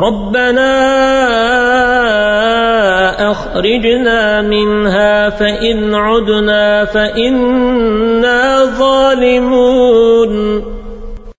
ربنا أخرجنا منها فإن عدنا فإنا ظالمون